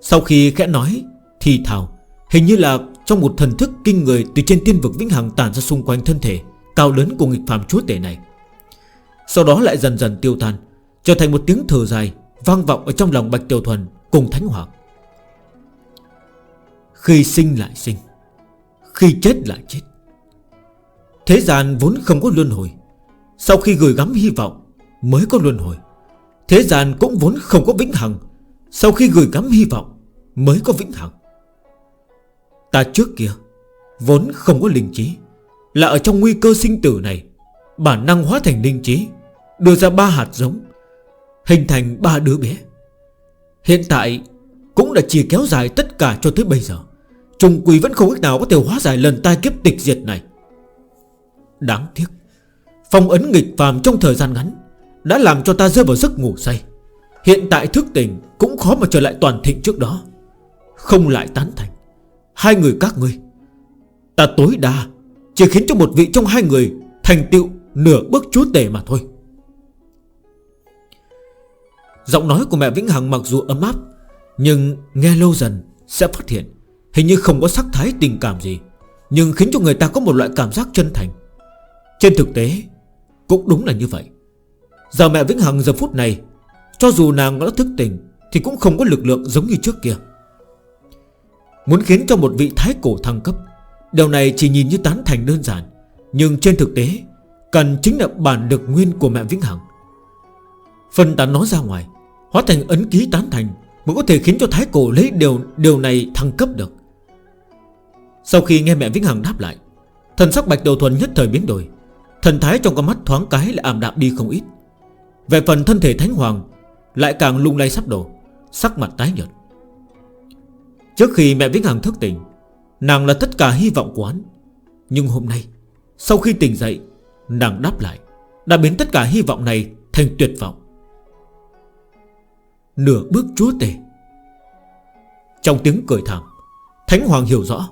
Sau khi khẽ nói, Thì thảo Hình như là trong một thần thức kinh người Từ trên tiên vực Vĩnh Hằng tản ra xung quanh thân thể Cao lớn của nghịch phàm chúa tể này. Sau đó lại dần dần tiêu tan, Trở thành một tiếng thở dài Vang vọng ở trong lòng Bạch Tiểu Thuần Cùng Thánh Hoàng. Khi sinh lại sinh, Khi chết lại chết, Thế gian vốn không có luân hồi. Sau khi gửi gắm hy vọng Mới có luân hồi, Thế gian cũng vốn không có vĩnh hằng. Sau khi gửi gắm hy vọng Mới có vĩnh hằng. Ta trước kia Vốn không có linh trí, Là ở trong nguy cơ sinh tử này, Bản năng hóa thành linh trí, Đưa ra ba hạt giống Hình thành ba đứa bé. Hiện tại Cũng đã chỉ kéo dài tất cả cho tới bây giờ trung quỷ vẫn không cách nào có thể hóa giải lần tai kiếp tịch diệt này. Đáng tiếc, Phong ấn nghịch phàm trong thời gian ngắn Đã làm cho ta rơi vào giấc ngủ say. Hiện tại thức tỉnh Cũng khó mà trở lại toàn thịnh trước đó. Không lại tán thành, Hai người các ngươi, Ta tối đa Chỉ khiến cho một vị trong hai người Thành tựu nửa bước chúa tể mà thôi. Giọng nói của mẹ Vĩnh Hằng mặc dù ấm áp, Nhưng nghe lâu dần sẽ phát hiện Hình như không có sắc thái tình cảm gì, Nhưng khiến cho người ta có một loại cảm giác chân thành. Trên thực tế, Cũng đúng là như vậy. Giờ mẹ Vĩnh Hằng giờ phút này, Cho dù nàng đã thức tỉnh Thì cũng không có lực lượng giống như trước kia. Muốn khiến cho một vị thái cổ thăng cấp, Điều này chỉ nhìn như tán thành đơn giản, Nhưng trên thực tế, Cần chính là bản được nguyên của mẹ Vĩnh Hằng. Phân tán nó ra ngoài, Hóa thành ấn ký tán thành Mới có thể khiến cho thái cổ lấy điều điều này thăng cấp được. Sau khi nghe mẹ Vĩnh Hằng đáp lại, Thần sắc bạch đầu thuần nhất thời biến đổi. Thần thái trong con mắt thoáng cái lại ảm đạm đi không ít. Về phần thân thể thánh hoàng, Lại càng lung lay sắp đổ, Sắc mặt tái nhợt. Trước khi mẹ Vĩnh Hằng thức tỉnh, Nàng là tất cả hy vọng của hắn. Nhưng hôm nay, Sau khi tỉnh dậy, Nàng đáp lại, Đã biến tất cả hy vọng này thành tuyệt vọng. Nửa bước chúa tể. Trong tiếng cười thảm, Thánh Hoàng hiểu rõ,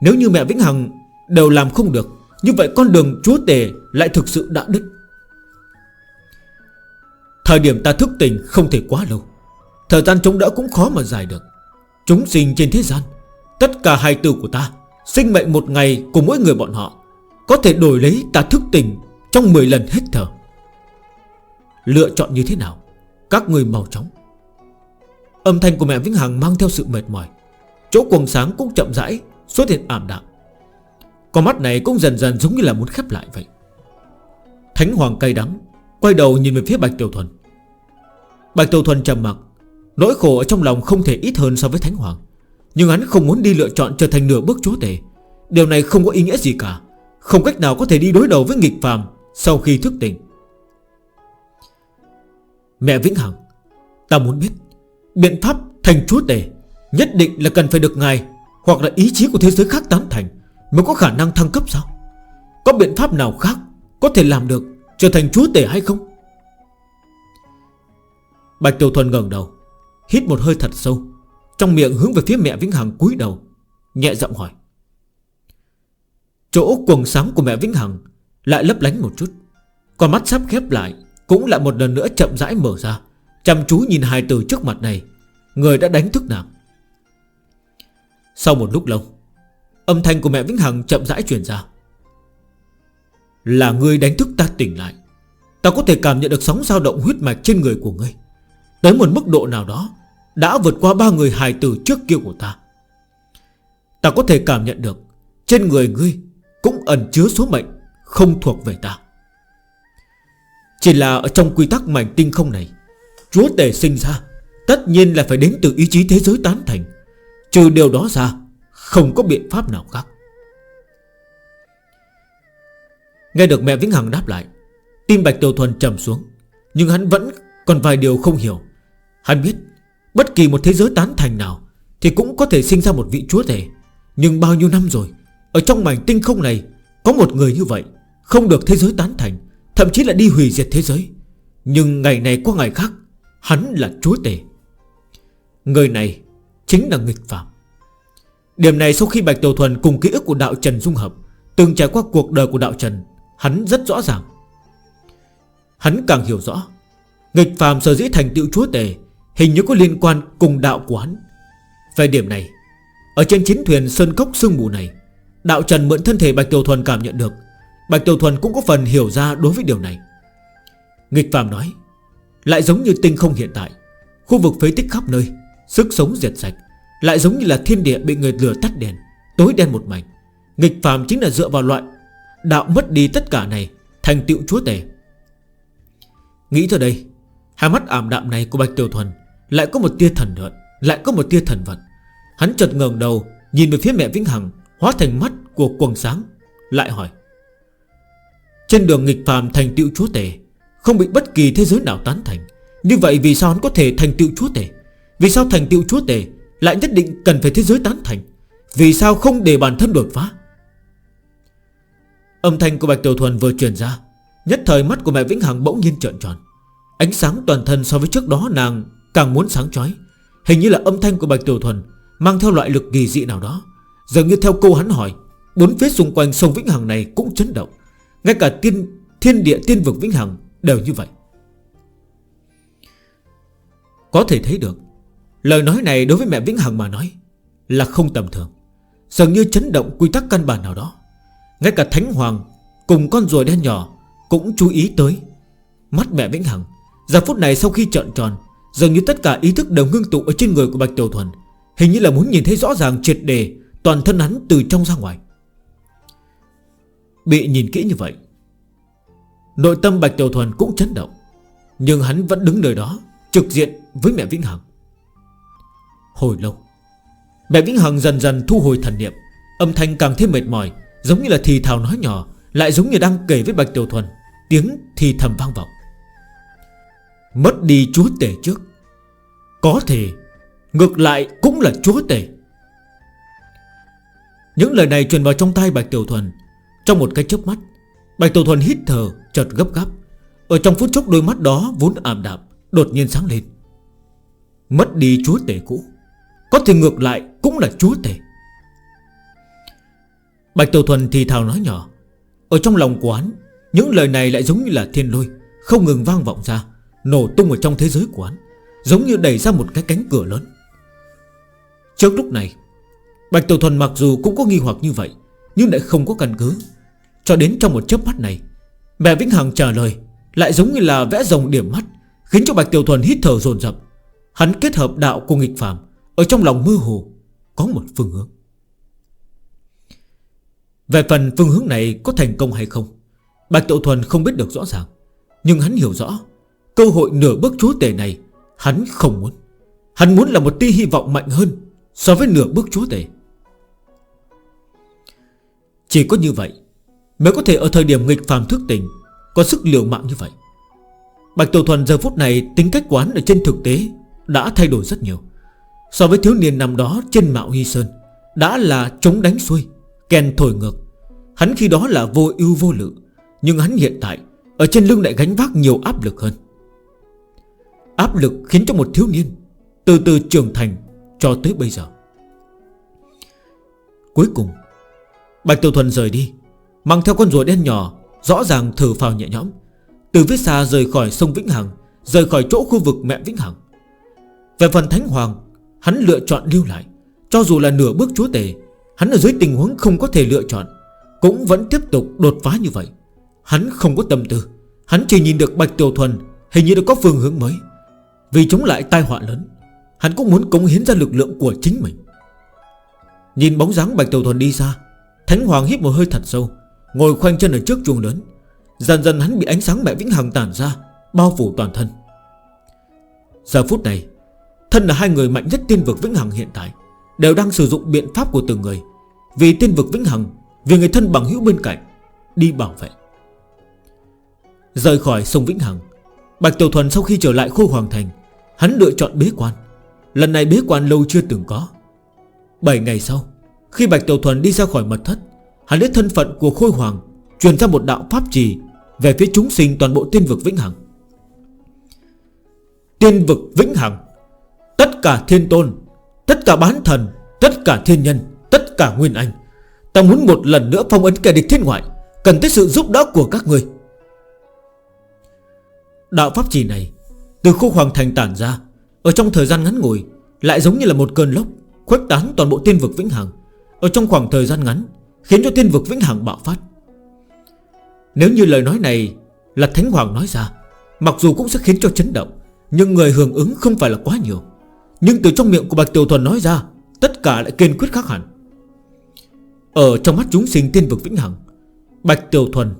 Nếu như mẹ Vĩnh Hằng đều làm không được, Như vậy con đường chúa tể lại thực sự đã đứt. Thời điểm ta thức tỉnh không thể quá lâu, Thời gian chống đỡ cũng khó mà dài được. Chúng sinh trên thế gian, Tất cả hai tư của ta Sinh mệnh một ngày của mỗi người bọn họ, Có thể đổi lấy ta thức tỉnh Trong 10 lần hết thở. Lựa chọn như thế nào, Các người màu chóng. Âm thanh của mẹ Vĩnh Hằng mang theo sự mệt mỏi. Chỗ quần sáng cũng chậm rãi, Xuất hiện ảm đạm. Con mắt này cũng dần dần giống như là muốn khép lại vậy. Thánh Hoàng cay đắng, Quay đầu nhìn về phía Bạch Tiểu Thuần. Bạch Tiểu Thuần trầm mặt Nỗi khổ ở trong lòng không thể ít hơn so với Thánh Hoàng. Nhưng hắn không muốn đi lựa chọn trở thành nửa bước chúa tể. Điều này không có ý nghĩa gì cả, Không cách nào có thể đi đối đầu với nghịch phàm Sau khi thức tỉnh. Mẹ Vĩnh Hằng, Ta muốn biết Biện pháp thành chúa tể, Nhất định là cần phải được ngài Hoặc là ý chí của thế giới khác tán thành Mới có khả năng thăng cấp sao? Có biện pháp nào khác Có thể làm được trở thành chúa tể hay không? Bạch Tiểu Thuần ngẩng đầu, Hít một hơi thật sâu, Trong miệng hướng về phía mẹ Vĩnh Hằng cúi đầu, Nhẹ giọng hỏi. Chỗ quần sáng của mẹ Vĩnh Hằng Lại lấp lánh một chút Còn mắt sắp khép lại Cũng lại một lần nữa chậm rãi mở ra. Chăm chú nhìn hai từ trước mặt này, Người đã đánh thức nàng. Sau một lúc lâu, Âm thanh của mẹ Vĩnh Hằng chậm rãi truyền ra. Là ngươi đánh thức ta tỉnh lại, Ta có thể cảm nhận được sóng dao động huyết mạch trên người của ngươi. Tới một mức độ nào đó, Đã vượt qua ba người hài tử trước kia của ta. Ta có thể cảm nhận được, Trên người ngươi Cũng ẩn chứa số mệnh Không thuộc về ta. Chỉ là ở trong quy tắc mảnh tinh không này Chúa tể sinh ra, Tất nhiên là phải đến từ ý chí thế giới tán thành. Trừ điều đó ra, Không có biện pháp nào khác. Nghe được mẹ Vĩnh Hằng đáp lại, Tim Bạch Tiểu Thuần trầm xuống, Nhưng hắn vẫn còn vài điều không hiểu. Hắn biết, Bất kỳ một thế giới tán thành nào Thì cũng có thể sinh ra một vị chúa tể. Nhưng bao nhiêu năm rồi, Ở trong mảnh tinh không này, Có một người như vậy, Không được thế giới tán thành, Thậm chí là đi hủy diệt thế giới. Nhưng ngày này qua ngày khác Hắn là chúa tể. Người này chính là nghịch phạm. Điểm này sau khi Bạch Tiểu Thuần cùng ký ức của đạo Trần dung hợp, Từng trải qua cuộc đời của đạo Trần, Hắn rất rõ ràng. Hắn càng hiểu rõ, Nghịch phạm sở dĩ thành tựu chúa tể Hình như có liên quan cùng đạo của hắn. Về điểm này, Ở trên chiến thuyền Sơn Cốc Sương Mù này, Đạo Trần mượn thân thể Bạch Tiểu Thuần cảm nhận được. Bạch Tiểu Thuần cũng có phần hiểu ra đối với điều này. Nghịch phạm nói lại giống như tinh không hiện tại. Khu vực phế tích khắp nơi, Sức sống diệt sạch. Lại giống như là thiên địa bị người lừa tắt đèn, Tối đen một mảnh. Nghịch phàm chính là dựa vào loại Đạo mất đi tất cả này Thành tựu chúa tể. Nghĩ tới đây, Hai mắt ảm đạm này của Bạch Tiểu Thuần Lại có một tia thần luận Lại có một tia thần vận. Hắn chợt ngờn đầu, Nhìn về phía mẹ Vĩnh Hằng, Hóa thành mắt của quần sáng, Lại hỏi, Trên đường nghịch phàm thành tựu chúa tể không bị bất kỳ thế giới nào tán thành. Như vậy vì sao hắn có thể thành tựu chúa tể? Vì sao thành tựu chúa tể Lại nhất định cần phải thế giới tán thành? Vì sao không để bản thân đột phá? Âm thanh của Bạch Tiểu Thuần vừa truyền ra Nhất thời mắt của mẹ Vĩnh Hằng bỗng nhiên trợn tròn. Ánh sáng toàn thân so với trước đó nàng Càng muốn sáng chói. Hình như là âm thanh của Bạch Tiểu Thuần Mang theo loại lực kỳ dị nào đó. Dường như theo câu hắn hỏi Bốn phía xung quanh sông Vĩnh Hằng này cũng chấn động. Ngay cả tiên, thiên địa tiên vực Vĩnh Hằng Đều như vậy. Có thể thấy được, Lời nói này đối với mẹ Vĩnh Hằng mà nói Là không tầm thường. Dường như chấn động quy tắc căn bản nào đó. Ngay cả Thánh Hoàng Cùng con rùa đen nhỏ Cũng chú ý tới Mắt mẹ Vĩnh Hằng. Giờ phút này sau khi trợn tròn, Dường như tất cả ý thức đều ngưng tụ ở trên người của Bạch Tiểu Thuần. Hình như là muốn nhìn thấy rõ ràng triệt đề Toàn thân hắn từ trong ra ngoài. Bị nhìn kỹ như vậy Nội tâm Bạch Tiểu Thuần cũng chấn động. Nhưng hắn vẫn đứng nơi đó, Trực diện với mẹ Vĩnh Hằng. Hồi lâu, Mẹ Vĩnh Hằng dần dần thu hồi thần niệm. Âm thanh càng thêm mệt mỏi, Giống như là thì thào nói nhỏ, Lại giống như đang kể với Bạch Tiểu Thuần Tiếng thì thầm vang vọng. Mất đi chúa tể trước. Có thể, Ngược lại cũng là chúa tể. Những lời này truyền vào trong tay Bạch Tiểu Thuần, Trong một cái chớp mắt Bạch Tổ Thuần hít thở chợt gấp gáp. Ở trong phút chốc đôi mắt đó vốn ảm đạm, Đột nhiên sáng lên. Mất đi chúa tể cũ. Có thể ngược lại cũng là chúa tể. Bạch Tổ Thuần thì thào nói nhỏ. Ở trong lòng của hắn, Những lời này lại giống như là thiên lôi, Không ngừng vang vọng ra, Nổ tung ở trong thế giới của hắn, Giống như đẩy ra một cái cánh cửa lớn. Trước lúc này, Bạch Tổ Thuần mặc dù cũng có nghi hoặc như vậy, Nhưng lại không có căn cứ. Cho đến trong một chớp mắt này, Mẹ Vĩnh Hằng trả lời Lại giống như là vẽ rồng điểm mắt, Khiến cho Bạch Tiểu Thuần hít thở dồn dập. Hắn kết hợp đạo của nghịch phạm Ở trong lòng mơ hồ Có một phương hướng. Về phần phương hướng này có thành công hay không, Bạch Tiểu Thuần không biết được rõ ràng, Nhưng hắn hiểu rõ Cơ hội nửa bước chúa tể này Hắn không muốn. Hắn muốn là một tia hy vọng mạnh hơn So với nửa bước chúa tể. Chỉ có như vậy Mới có thể ở thời điểm nghịch phàm thức tỉnh, Có sức liều mạng như vậy. Bạch Tiểu Thuần giờ phút này tính cách quán ở trên thực tế Đã thay đổi rất nhiều. So với thiếu niên năm đó trên mạo Hy Sơn, Đã là chống đánh xuôi, Kèn thổi ngược. Hắn khi đó là vô ưu vô lự, Nhưng hắn hiện tại Ở trên lưng lại gánh vác nhiều áp lực hơn. Áp lực khiến cho một thiếu niên Từ từ trưởng thành cho tới bây giờ. Cuối cùng, Bạch Tiểu Thuần rời đi. Mang theo con rùa đen nhỏ, Rõ ràng thở phào nhẹ nhõm. Từ viết xa rời khỏi sông Vĩnh Hằng, Rời khỏi chỗ khu vực mẹ Vĩnh Hằng. Về phần Thánh Hoàng, Hắn lựa chọn lưu lại. Cho dù là nửa bước chúa tể, Hắn ở dưới tình huống không có thể lựa chọn, Cũng vẫn tiếp tục đột phá như vậy. Hắn không có tâm tư, Hắn chỉ nhìn được Bạch Tiểu Thuần, Hình như đã có phương hướng mới. Vì chống lại tai họa lớn, Hắn cũng muốn cống hiến ra lực lượng của chính mình. Nhìn bóng dáng Bạch Tiểu Thuần đi xa, Thánh Hoàng hít một hơi thật sâu. Ngồi khoanh chân ở trước chuồng lớn. Dần dần hắn bị ánh sáng mẹ Vĩnh Hằng tản ra, Bao phủ toàn thân. Giờ phút này, Thân là hai người mạnh nhất tiên vực Vĩnh Hằng hiện tại, Đều đang sử dụng biện pháp của từng người. Vì tiên vực Vĩnh Hằng, Vì người thân bằng hữu bên cạnh, Đi bảo vệ. Rời khỏi sông Vĩnh Hằng, Bạch Tiểu Thuần sau khi trở lại khu Hoàng Thành, Hắn lựa chọn bế quan. Lần này bế quan lâu chưa từng có. 7 ngày sau, Khi Bạch Tiểu Thuần đi ra khỏi mật thất Hắn lấy thân phận của khôi hoàng, Truyền ra một đạo pháp trì Về phía chúng sinh toàn bộ tiên vực Vĩnh Hằng. Tiên vực Vĩnh Hằng, Tất cả thiên tôn, Tất cả bán thần, Tất cả thiên nhân, Tất cả nguyên anh. Ta muốn một lần nữa phong ấn kẻ địch thiên ngoại, Cần tới sự giúp đỡ của các người Đạo pháp trì này, Từ khu hoàng thành tản ra, Ở trong thời gian ngắn ngủi, Lại giống như là một cơn lốc, Khuếch tán toàn bộ tiên vực vĩnh hằng. Ở trong khoảng thời gian ngắn Khiến cho tiên vực vĩnh hằng bạo phát. Nếu như lời nói này Là Thánh Hoàng nói ra, Mặc dù cũng sẽ khiến cho chấn động, Nhưng người hưởng ứng không phải là quá nhiều. Nhưng từ trong miệng của Bạch Tiểu Thuần nói ra, Tất cả lại kiên quyết khác hẳn. Ở trong mắt chúng sinh tiên vực vĩnh hằng, Bạch Tiểu Thuần,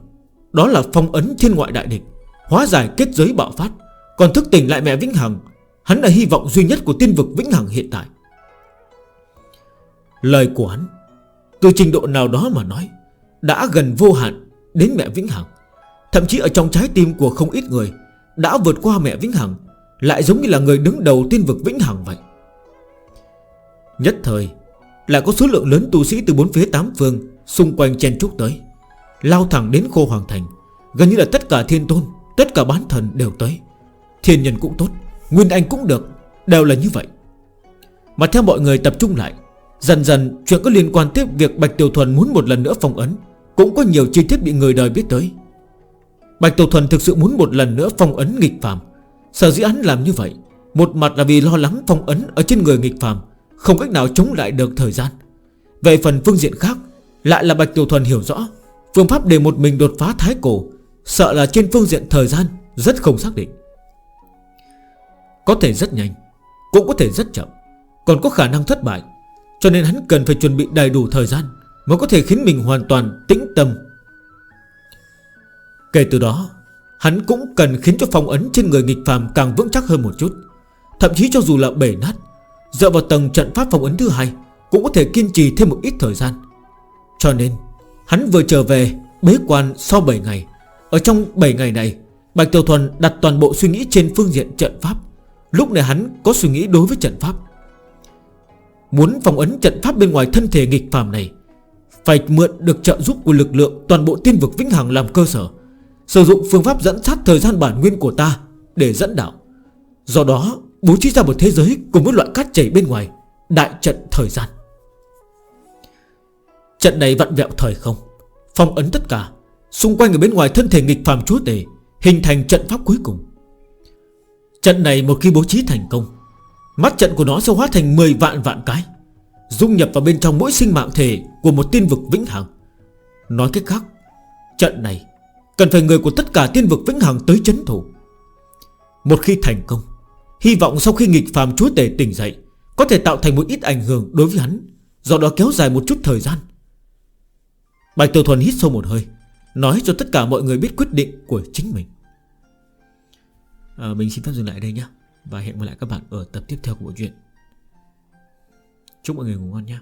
Đó là phong ấn thiên ngoại đại địch, Hóa giải kết giới bạo phát. Còn thức tỉnh lại mẹ Vĩnh Hằng, Hắn là hy vọng duy nhất của tiên vực Vĩnh Hằng hiện tại. Lời của hắn từ trình độ nào đó mà nói, Đã gần vô hạn đến mẹ Vĩnh Hằng. Thậm chí ở trong trái tim của không ít người, Đã vượt qua mẹ Vĩnh Hằng, Lại giống như là người đứng đầu tiên vực Vĩnh Hằng vậy. Nhất thời, lại có số lượng lớn tu sĩ từ bốn phía tám phương Xung quanh chen trúc tới, Lao thẳng đến khô hoàng thành, Gần như là tất cả thiên tôn, Tất cả bán thần đều tới. Thiên nhân cũng tốt, Nguyên Anh cũng được, Đều là như vậy. Mà theo mọi người tập trung lại Dần dần, chuyện có liên quan tiếp việc Bạch Tiểu Thuần muốn một lần nữa phong ấn, Cũng có nhiều chi tiết bị người đời biết tới. Bạch Tiểu Thuần thực sự muốn một lần nữa phong ấn nghịch phạm Sở dĩ hắn làm như vậy, Một mặt là vì lo lắng phong ấn ở trên người nghịch phạm Không cách nào chống lại được thời gian. Về phần phương diện khác, Lại là Bạch Tiểu Thuần hiểu rõ, Phương pháp để một mình đột phá thái cổ, Sợ là trên phương diện thời gian Rất không xác định. Có thể rất nhanh, Cũng có thể rất chậm, Còn có khả năng thất bại. Cho nên hắn cần phải chuẩn bị đầy đủ thời gian Mới có thể khiến mình hoàn toàn tĩnh tâm. Kể từ đó, Hắn cũng cần khiến cho phong ấn trên người nghịch phàm càng vững chắc hơn một chút. Thậm chí cho dù là bể nát, Dựa vào tầng trận pháp phong ấn thứ hai Cũng có thể kiên trì thêm một ít thời gian. Cho nên, Hắn vừa trở về bế quan sau 7 ngày. Ở trong 7 ngày này, Bạch Tiểu Thuần đặt toàn bộ suy nghĩ trên phương diện trận pháp. Lúc này hắn có suy nghĩ đối với trận pháp. Muốn phòng ấn trận pháp bên ngoài thân thể nghịch phàm này. Phải mượn được trợ giúp của lực lượng toàn bộ tiên vực vĩnh hằng làm cơ sở, Sử dụng phương pháp dẫn sát thời gian bản nguyên của ta Để dẫn đạo. Do đó, bố trí ra một thế giới Cùng với loại cát chảy bên ngoài, Đại trận thời gian. Trận này vặn vẹo thời không, Phong ấn tất cả, Xung quanh ở bên ngoài thân thể nghịch phàm chúa tể, Hình thành trận pháp cuối cùng. Trận này một khi bố trí thành công Mắt trận của nó sẽ hóa thành 10 vạn vạn cái Dung nhập vào bên trong mỗi sinh mạng thể Của một tiên vực vĩnh hằng. Nói cách khác Trận này Cần phải người của tất cả tiên vực vĩnh hằng tới chấn thủ. Một khi thành công Hy vọng sau khi nghịch phàm chúa tể tỉnh dậy Có thể tạo thành một ít ảnh hưởng đối với hắn Do đó kéo dài một chút thời gian. Bạch Tiểu Thuần hít sâu một hơi Nói cho tất cả mọi người biết quyết định của chính mình. À, Mình xin phép dừng lại đây nhé. Và hẹn gặp lại các bạn ở tập tiếp theo của bộ truyện. Chúc mọi người ngủ ngon nhé.